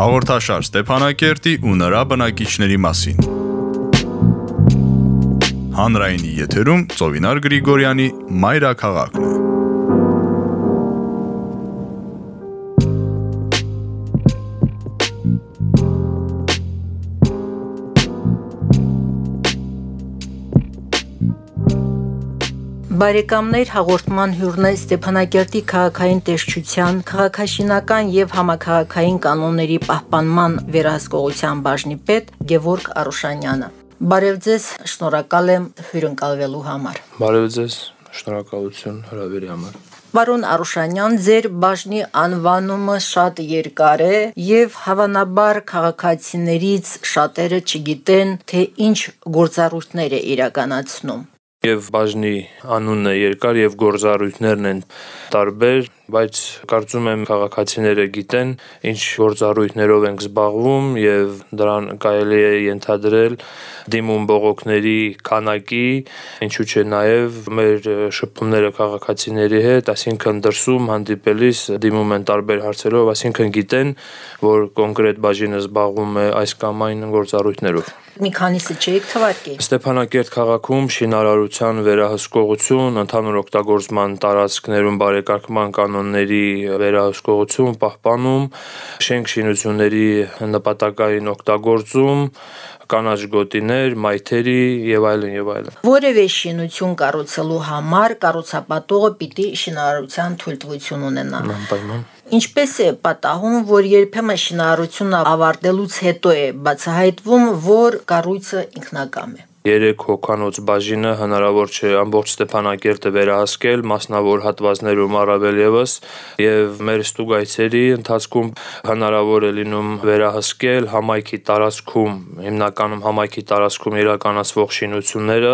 Հաղորդաշար Ստեփանակերտի ու նրա բնակիչների մասին։ Հանրայինի եթերում Ծովինար Գրիգորյանի Մայրաքաղաքն է։ Բարեկամներ հաղորդման հյուրն է Ստեփանակերտի քաղաքային տեսչության, քաղաքաշինական եւ համակարգային կանոնների պահպանման վերահսկողության բաժնի պետ Գևորգ Արուշանյանը։ Բարև ձեզ, շնորհակալ եմ հյուրընկալվելու համար։ Բարև ձեզ, շնորհակալություն հրավերի համար։ Պարոն Արուշանյան, ձեր բաժնի անվանումը շատ երկար է եւ հավանաբար քաղաքացիներից շատերը չգիտեն, թե ինչ գործառույթներ է իրականացնում եւ բաժնի անունը երկար եւ գործառույթներն են տարբեր, բայց կարծում եմ քաղաքացիները գիտեն ինչ գործառույթներով ենք զբաղվում եւ դրան կարելի է ենթադրել դիմում բողոքների քանակի, ինչու՞ չէ նաեւ մեր շփումները քաղաքացիների հետ, այսինքն դրսում հանդիպելիս դիմում են տարբեր հարցերով, այսինքն գիտեն, որ կոնկրետ բաժինը զբաղվում է այս կամ այն գործառույթներով մի քանիսը չէիք թվարկի։ Ստեփանակերտ քաղաքում շինարարության վերահսկողություն, ընդհանուր օգտագործման տարածքներում բարեկարգման կանոնների վերահսկողություն, պահպանում, շենք շինությունների նպատակային օգտագործում, կանաչ գոտիներ, մայթերի եւ այլն եւ այլն։ Որևէ շինություն կառուցելու համար կառուցապատողը պիտի շինարարության թույլտվություն ունենա։ Անպայման։ Ինչպես է պատահում, որ երբեմն շինարարությունը ավարտելուց հետո է բացահայտվում, որ կառույցը ինքնակամ է։ 3 հոկանոց բաժինը հնարավոր չէ ամբողջ Ստեփանակերտը վերահսկել, մասնավոր հատվածներում առավել եւս, եւ մեր ստուգայցերի ընթացքում հնարավոր է լինում վերահսկել համայնքի տարածքում, հիմնականում համայնքի տարածքում իրականացվող շինությունները,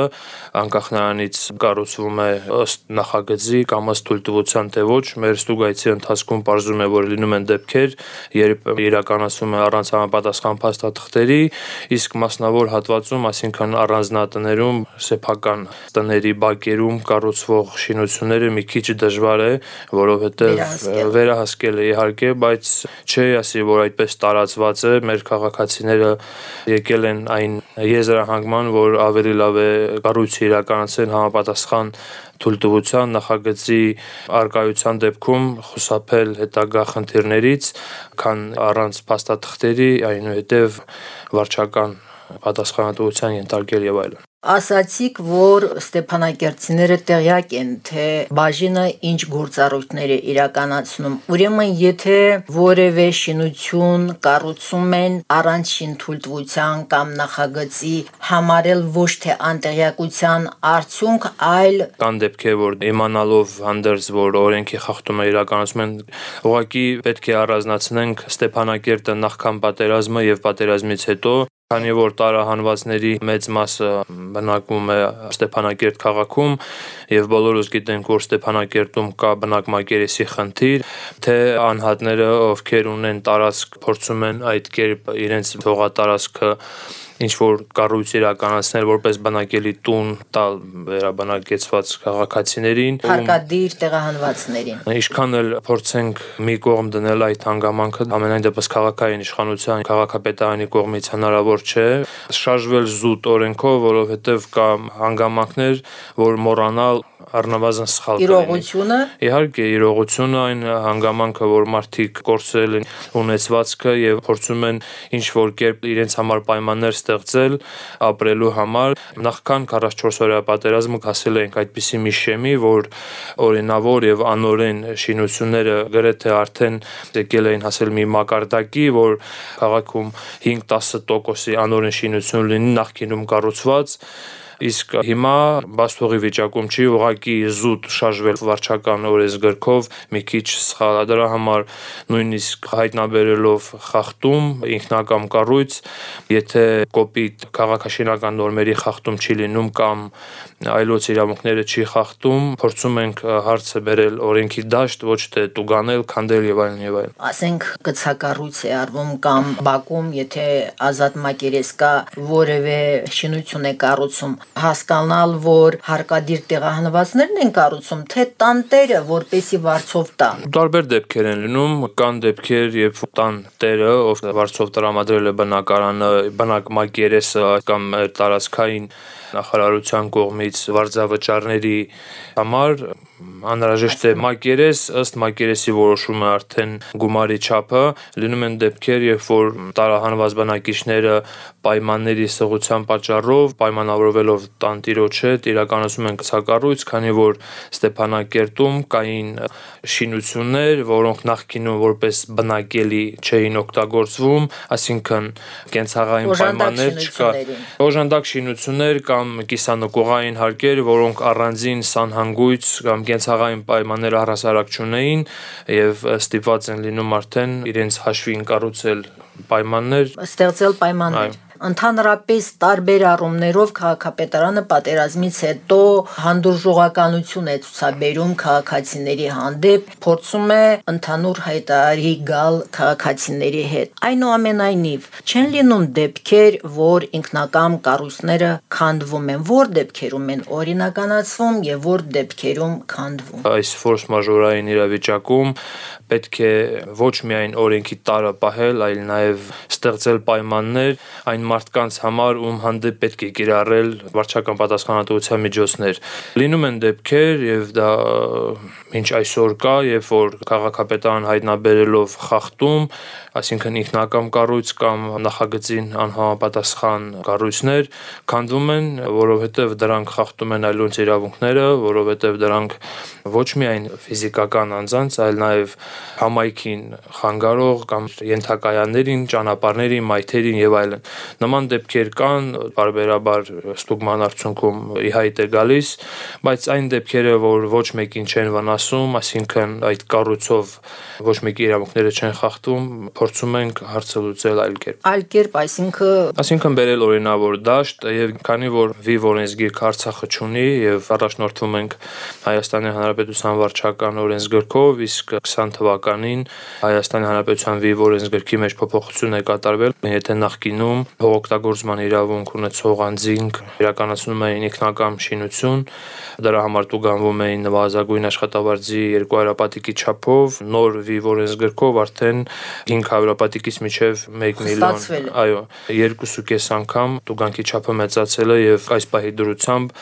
անկախ նրանից կառուցվում է ըստ նախագծի կամ ըստ թույլտվության թե ոչ, մեր ստուգայցի ընթացքում ողջում է, որ լինում են դեպքեր, երբ իրականացվում է առանց համապատասխան փաստաթղթերի, իսկ մասնավոր հատվածում, այսինքն առանց առանձնատներում, սեփական տների բակերում կառուցվող շինությունները մի քիչ դժվար է, որովհետև վերահսկել է իհարկե, բայց չի ասի, որ այդպես տարածված է, մեր քաղաքացիները եկել են այն եզրահանգման, որ ավելի լավ է կառույցը իրականացնել համապատասխան թույլտվության նախագծի արկայության դեպքում խուսափել հետագա խնդիրներից, քան առանց փաստաթղթերի, այնուհետև վարչական պատասխանատվության ենթարկել եւ այլն ասացիք, որ Ստեփանակերտցիները տեղյակ են, թե բաժինը ինչ գործառույթներ է իրականացնում։ Ուրեմն, եթե որևէ շինություն կառուցում են առանց շինթույլտվության կամ նախագծի, համարել ոչ թե անտեղյակության արդյունք, այլ կան դեպքեր, որ իմանալով հանդերձ, որ օրենքի խախտումը իրականացում են, ուղղակի պետք է առանձնացնենք Ստեփանակերտը նախքան պատերազմը եւ պատերազմից հետո Քանի որ տարահանվածների մեծ մասը բնակվում է Ստեփանակերտ քաղաքում եւ բոլորս գիտենք, որ Ստեփանակերտում կա բնակմակերեսի խնդիր, թե անհատները, ովքեր ունեն տարածք, փորձում են այդ կերպ իրենց թողատարածքը ինչ որ կառույց իրականացնել որպես բնակելի տուն տալ վերաբնակեցված քաղաքացիներին հարկադիր տեղահանվածներին ինչքան էլ փորձենք մի կողմ դնել այդ հանգամանքը ամենայն դեպս քաղաքային իշխանության քաղաքապետարանի կողմից հնարավոր չէ շարժվել զուտ օրենքով որովհետև կա հանգամանքներ որ մոռանալ առնվազն սխալ իրողությունը իհարկե իրողությունը այն հանգամանքը որ մարդիկ կորցրել են ունեցվածքը եւ փորձում են ինչ որ կերպ իրենց համար պայմաններ ստեղծել ապրելու համար նախքան 44 օրյա պատերազմը հասել ենք այդպիսի մի շեմի որ օրինավոր եւ անօրեն շինությունները գրեթե արդեն եկել էին հասել մի մակարդակի որ քաղաքում 5-10%-ի անօրեն շինություն լինի նախկինում կառուցված իսկ հիմա բաստողի վիճակում չի ուղակի զուտ շարժվել վարչական օրենսգրքով մի քիչ սխալ դրա համար նույնիսկ հայտնաբերելով խախտում ինքնակամ կառույց եթե կոպիտ քաղաքաշինական նորմերի խախտում չի լինում կամ այլոց իրավունքները չի խախտում փորձում ենք հարցը բերել օրենքի դաշտ ոչ թե տուգանել քանդել եւ այլն եւ այլն ասենք գծակառույց է արվում կամ բակում եթե ազատ մակերես կա որևէ շինություն է կառուցում հասկանալ, որ հարկադիր տեղահանվածներն են կառուցում, թե տանտերը, որպեսի վարձով տան։ Տարբեր դեպքեր են լինում, կան դեպքեր, երբ տան տերը, ով վարձով տրամադրել է բնակարանը, բնակ մակերեսը կամ տարածքային նախարարության կողմից վարձավճարների համար անհրաժեշտ է մակերես, ըստ մակերեսի որոշումը արդեն գումարի չափը լինում են դեպքեր, երբ որ տարահանված բնակիչները պայմանների սղության պատճառով պայմանավորվելով տանտիրոջ հետ իրականացում են կցակառույց, քանի որ Ստեփանակերտում կային շինություններ, որոնք նախկինում որպես բնակելի չէին օգտագործվում, այսինքն կենցաղային պայմաններ չկար։ Օժանդակ շինություններ կամ կիսանկողային հարկեր, որոնք առանձին սանհանգույց կամ կենցաղային պայմաններ առհասարակ չունեին եւ ստիպված են լինում արդեն իրենց հաշվին կառուցել պայմաններ, ստեղծել պայմաններ։ Ընդհանրապես տարբեր առումներով քաղաքապետարանը պատերազմից հետո հանդուրժողականություն է ցուցաբերում քաղաքացիների հանդեպ, փորձում է ընդհանուր հայտարարի գալ քաղաքացիների հետ։ Այնուամենայնիվ, չեն լինում դեպքեր, որ ինքնակամ կառույցները քանդվում են, որ դեպքերում են օրինականացվում եւ որ դեպքերում քանդվում։ Այս ֆորս մաժորային իրավիճակում պետք է ոչ միայն օրենքի տարը պահել, այլ նաև ստեղծել պայմաններ այն մարդկանց համար, ում հանդեպ պետք է կիրառել վարչական պատասխանատվության միջոցներ։ Լինում են դեպքեր եւ դա ինչ այսօր կա, երբ որ քաղաքապետարան հայտնաբերելով խախտում, այսինքն ինքնակամ կառույց կամ նախագծին անհամապատասխան կառույցներ քանդվում են, որովհետև դրանք խախտում են այլոց իրավունքները, որովհետև դրանք ոչ միայն ֆիզիկական անձանց, այլ նաև համայնքին խանգարող կամ ենթակայաններին, ճանապարհներին, մայթերին եւ այլն։ Նման դեպքեր կան, բարբերաբար ստուգման արդյունքում ի հայտ է գալիս, բայց այն դեպքերը, որ ոչ մեկին չեն վնասում, այսինքն այդ կառույցով ոչ մեկի իրավունքները չեն խախտում, փորձում ենք հարցը լուծել այլ կերպ։ Այլ կերպ, այսինքն Այսինքն բերել օրինավոր դաշտ եւ քանի որ վիվ օրենսգիրք Արցախը չունի եւ առաջնորդվում ենք Հայաստանի Հանրապետության վարչական օրենսգրքով, իսկ 20 թվականին Հայաստանի Հանրապետության վիվ օրենսգրքի մեջ փոփոխություն է կատարվել, եթե նախկինում հողօգտագործման իրավունք ունեցող անձինք իրականացնում էին ինքնակամ շինություն, դրա համար տուգանվում էին նվազագույն աշխատավարձի 2 հարապատիկի չափով, նոր վիվ օրենսգրքով արդեն 500 հարապատիկից մինչև 1 միլիոն, այո, 2.5 անգամ տուգանքի չափը մեծացել է եւ այս պահի դրությամբ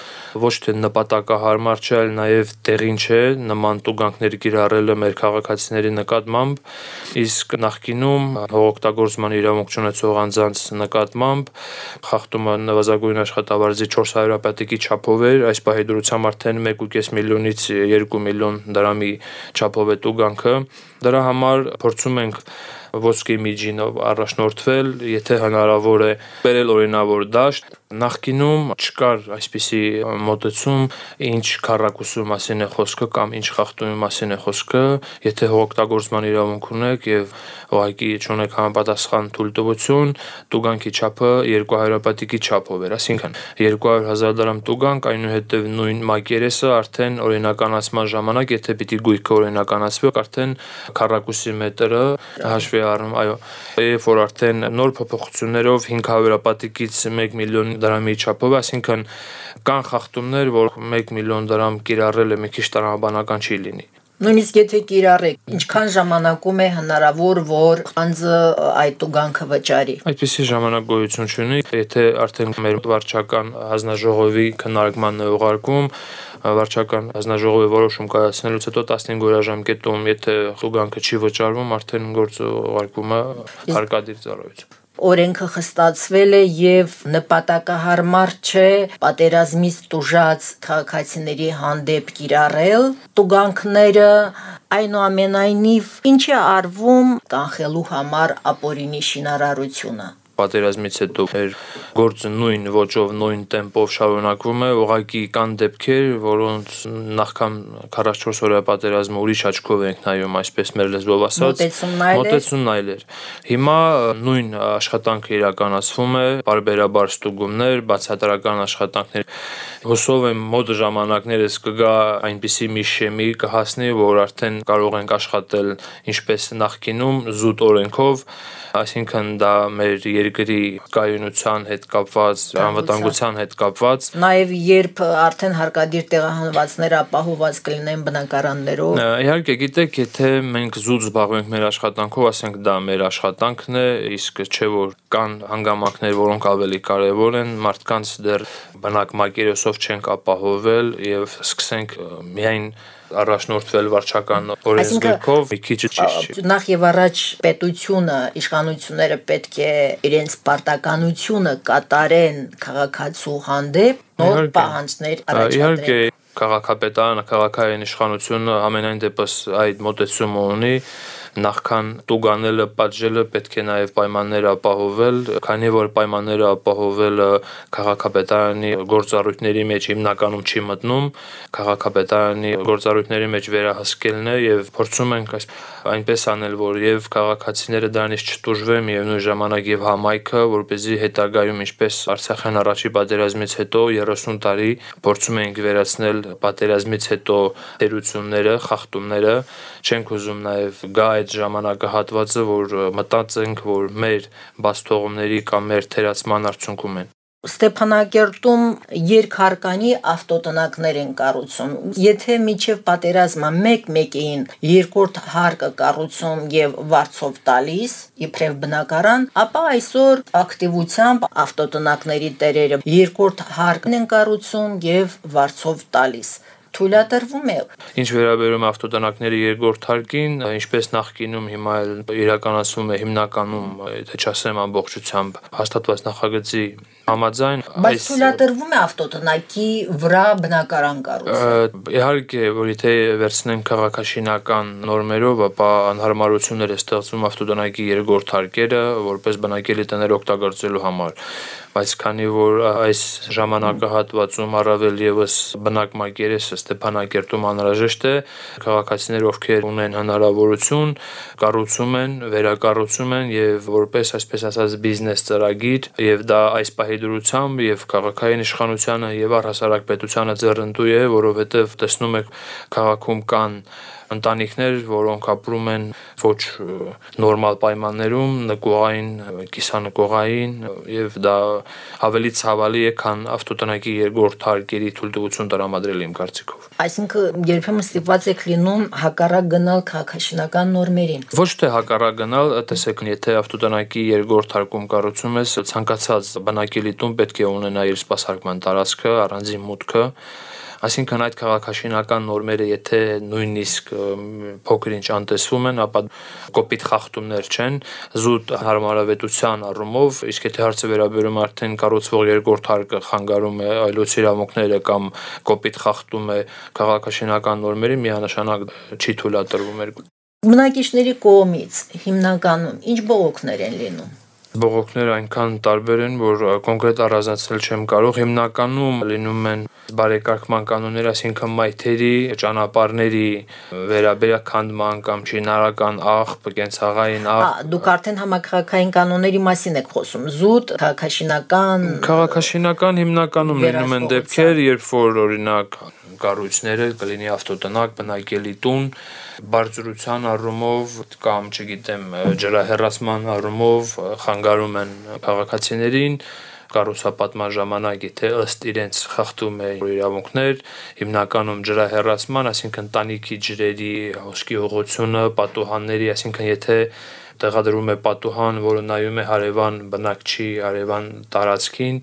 ոչ թե նպատակահարմար չէ, այլ նաեւ տեղին չէ նման տուգանքներ կիրառելը մեր քաղաքացիների նկատմամբ, իսկ նախկինում հողօգտագործման իրավունք ունեցող անձանց նկատմամբ խախտումը նվազագույն աշխատավարձի 400 հարապատիկի չափով էր, այս պահի դրությամբ արդեն 1.5 միլիոնից 2 միլիոն դրամի չափով է տուգանքը։ Դրա համար փորձում ենք ոսկե միջինով առաջնորդվել, եթե հնարավոր է, բերել օրինավոր դաշտ, Նախկինում չկար այսպիսի մոտեցում, ինչ քարակուսու մասին է խոսքը կամ ինչ խախտումի մասին է խոսքը, եթե հողօգտագործման իրավունք ունեք եւ ուղղակի չունեք համապատասխան թույլտվություն, տուգանքի չափը 200 պատիկի չափով էր, այսինքն 200.000 դրամ տուգանք, այնուհետև նույն մակերեսը արդեն օրինականացման ժամանակ, եթե պիտի գույքը օրինականացվի, արդեն քարակուսի մետրը հաշվի առնում, այո, երբ որ արդեն նոր փոփոխություններով 500 պատիկից 1 միլիոն դրամի չափով, այսինքն կան խախտումներ, որ 1 միլիոն դրամ կիրառելը մի քիչ տրամաբանական չի լինի։ Նույնիսկ եթե կիրառեք, ինչքան ժամանակում է հնարավոր, որ անձը այդ ուղանքը վճարի։ Այդպիսի ժամանակ գոյություն չունի, եթե արդեն մեր վարչական հանձնաժողովի քննարկման է ուղարկում, վարչական հանձնաժողովի որոշում կայացնելուց հետո 15 օրաժամկետում, եթե ուղանքը չի վճարվում, արդեն գործը ուղարկվում է հարկադիր ծառայություն օրենքը խստացվել է եւ նպատակահարմար չէ պատերազմից տուժած քաղաքացիների հանդեպ կիրառել տուգանքները այնուամենայնիվ ինչի արվում կանխելու համար ապօրինի շինարարությունը պատերազմից հետո մեր գործը նույն ոճով, նույն տեմպով շարունակվում է, ուղղակի կան դեպքեր, որոնց նախքան 44 օրյա պատերազմը ուրիշ աչքով ենք նայում, այսպես մեր լեզվով ասած, մոտեցումն այլ էր։ Հիմա նույն աշխատանքը իրականացվում է, բարբերաբար ստուգումներ, բացատրական աշխատանքներ։ Հուսով եմ մոտ ժամանակներս կգա այնպիսի մի շեմի կհասնի, որ արդեն կարող ենք աշխատել ինչպես նախկինում զուտ օրենքով, այսինքն դա մեր երկրի կայունության հետ կապված, անվտանգության հետ կապված։ Նաև երբ արդեն հարկադիր տեղահանվածները ապահոված կլինեն բնակարաններով։ Իհարկե, գիտեք, եթե մենք զուտ զբաղվենք մեր աշխատանքով, ասենք դա մեր աշխատանքն է, իսկ չէ որ կան հանգամանքներ, որոնք ավելի կարևոր են, մարդկանց դեռ բնակ մակերեսով չենք ապահովել եւ սկսենք միայն առաջնորդվել վարչական օրենսգրքով մի քիչ ճիշտ չի։ Նախ եւ առաջ պետությունը, իշխանությունները պետք է իրենց պարտականությունը կատարեն քաղաքացու հանդեպ նոր պահանջներ առաջադրեն։ Իհարկե քաղաքապետարանը, քաղաքային իշխանությունը ամենայն դեպս այդ մոտեցումը ունի նախքան տուգանելը, պատժելը պետք է նաև պայմաններ ապահովել, քանի որ պայմանները ապահովելը քաղաքապետարանի գործառույթների մեջ հիմնականում չի մտնում, քաղաքապետարանի գործառույթների մեջ վերահսկելն է եւ փորձում ենք այս այնպես անել, որ եւ քաղաքացիները դրանից չտուժվեն եւ նույն ժամանակ եւ համայնքը, որ เป զի հետագայում ինչպես Արցախյան առաջի պատերազմից հետո 30 տարի փորձում ենք վերացնել պատերազմից հետո տերությունները, խախտումները, չենք ուզում նաեւ գա այդ ժամանակահատվածը, որ մտածենք, որ մեր բաստողումների կամ մեր թերացման արդյունքում են։ Ստեփանակերտում երկհարկանի ավտոտնակներ են կառուցում։ Եթե միջև պատերազմը 1-1-ին երկրորդ հարկը կառուցում եւ վարձով տալիս, իբրև բնակարան, ապա այսօր ակտիվությամբ ավտոտնակների տերերը երկրորդ հարկն են կառուցում եւ վարձով տալիս թույլատրվում է։ Ինչ վերաբերում ավտոտնակների երկրորդ հարկին, ինչպես նախկինում հիմա էլ իրականացվում է հիմնականում, եթե չասեմ ամբողջությամբ, հաստատված նախագծի համաձայն այս թույլատրվում է ավտոտնակի վրա բնակարան կառուցել։ Իհարկե, որ եթե վերցնենք քաղաքաշինական նորմերով, ապա անհարմարություններ է ստեղծում ավտոտնակի երկրորդ հարկերը, որպես բնակելի տներ օգտագործելու համար բայց քանի որ այս ժամանակահատվածում առավել եւս բնակ մակերեսը Ստեփանակերտում անհրաժեշտ է քաղաքացիներ ովքեր ունեն հնարավորություն կառուցում են, վերակառուցում են եւ որպես այսպես ասած բիզնես ծրագիր եւ դա այս պահի դրությամբ եւ քաղաքային իշխանությանը եւ առհասարակ պետությանը ձեռնտու է, որովհետեւ տեսնում եք քաղաքում կան ընտանիքներ, որոնք ապրում են ոչ նորմալ պայմաններում, նկուղային, կիսանկուղային եւ դա ավելի ցավալի է, քան ավտոտնակի երկրորդ հարկերի թույլտվություն տրամադրել իմ կարծիքով։ Այսինքն երբեմն ստիպված եք լինում հակառակ գնալ քաղաքաշինական նորմերին։ Ոչ թե հակառակ գնալ, տեսեք, եթե ավտոտնակի երկրորդ հարկում կառուցում ես, ցանկացած բնակելի տուն պետք է ունենա իր սպասարկման տարածքը, առանձին մուտքը Այսինքն այդ քաղաքաշինական նորմերը եթե նույնիսկ փոքր-ինչ անտեսվում են, ապա կոպիտ խախտումներ չեն, զուտ հարմարավետության առումով, իսկ եթե հարցը վերաբերում արդեն կառուցվող երկրորդ հարկը խանգարում է այլոց իրավունքները կամ կոպիտ խախտում է քաղաքաշինական նորմերի, միանշանակ չի թույլատրվում երկու Բնակիչների կողմից հիմնականում ինչ բողոքներ են լինում բողոքները այնքան տարբեր են, որ կոնկրետ առանձնացնել չեմ կարող։ Հիմնականում լինում են բարեկարգման կանոններ, այսինքն մայթերի, ճանապարհների վերաբերականդման կամ շինարական աղբ, կենցաղային աղբ։ Հա, դուք արդեն համակարգային կանոնների մասին եք խոսում։ Զուտ քաղաքաշինական Քաղաքաշինական հիմնականում լինում են դեպքեր, երբ որ օրինակ կառույցները կլինի ավտոտնակ, բնակելի տուն, բարձրության առումով կամ, չգիտեմ, ջրահեռացման առումով խանգարում են քաղաքացիներին կառուցապատման ժամանակ եթե ըստ իրենց խախտում է իրավունքներ, հիմնականում ջրահեռացման, այսինքն տանիքի ջրերի հոսքի ուղղությունը, պատուհանների, այսինքն եթե տեղադրվում է պատուհան, որը նայում է հարևան բնակչի, հարևան տարածքին,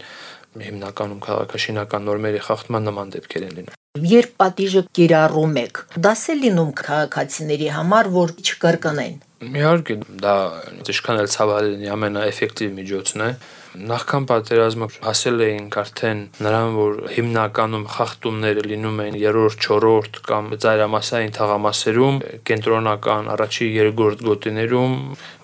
հիմնականում քաղաքաշինական նորմերի խախտման նման դեպքեր են լինում։ Երբ պատիժը կիրառում եք, դասել լինում քաղաքացիների համար, որ չկրկնեն։ Իհարկե, դա ինչքան էլ ցավալի լինի, ամենաէֆեկտիվ միջոցն է։ Նախքան պատերազմը ասել էինք արդեն նրան, որ հիմնականում խախտումները լինում են 3-րդ, 4-րդ կամ ծայրամասային թաղամասերում, կենտրոնական առաջի երկրորդ գոտիներում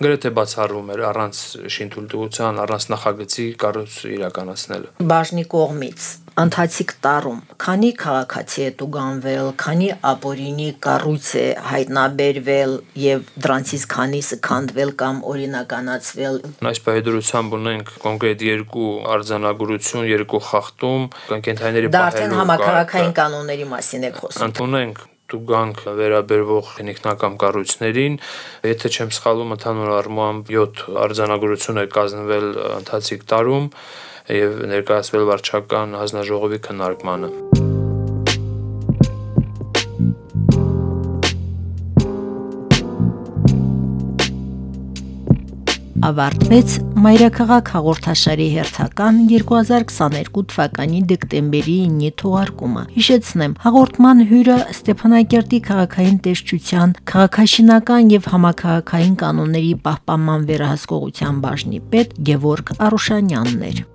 գրեթե բացառվում էր առանց շինթույլտվության, առանց նախագծի կառույց իրականացնելը։ Բաժնի կողմից ընթացիկ տարում քանի քաղաքացի է տուգանվել, քանի ապորինի կառույց է հայտնաբերվել եւ դրանցից քանիսը քանդվել կամ օրինականացվել։ Այս պայդրությամբ ունենք կոնկրետ երկու արձանագրություն, երկու խախտում, կենթայիների պահելու։ Դա արդեն համակարգային կանոնների մասին է խոսում։ Ընդունենք տուգանք վերաբերվող ինքնակամ կառույցներին, եթե չեմ սխալվում, ընդհանուր առմամբ 7 արձանագրություն է կազմվել ընթացիկ տարում եւ ներկայացվել վարչական հանձնաժողովի քննարկմանը։ ավարտվեց Մայրաքաղաք հաղորդաշարի հերթական 2022 թվականի դեկտեմբերի 9-ի թողարկումը։ Հիշեցնեմ, հաղորդման հյուրը Ստեփանակերտի քաղաքային տեսչության քաղաքաշինական եւ համակարգային կանոնների պահպանման վերահսկողության բաժնի պետ Գևորգ Արուշանյանն էր։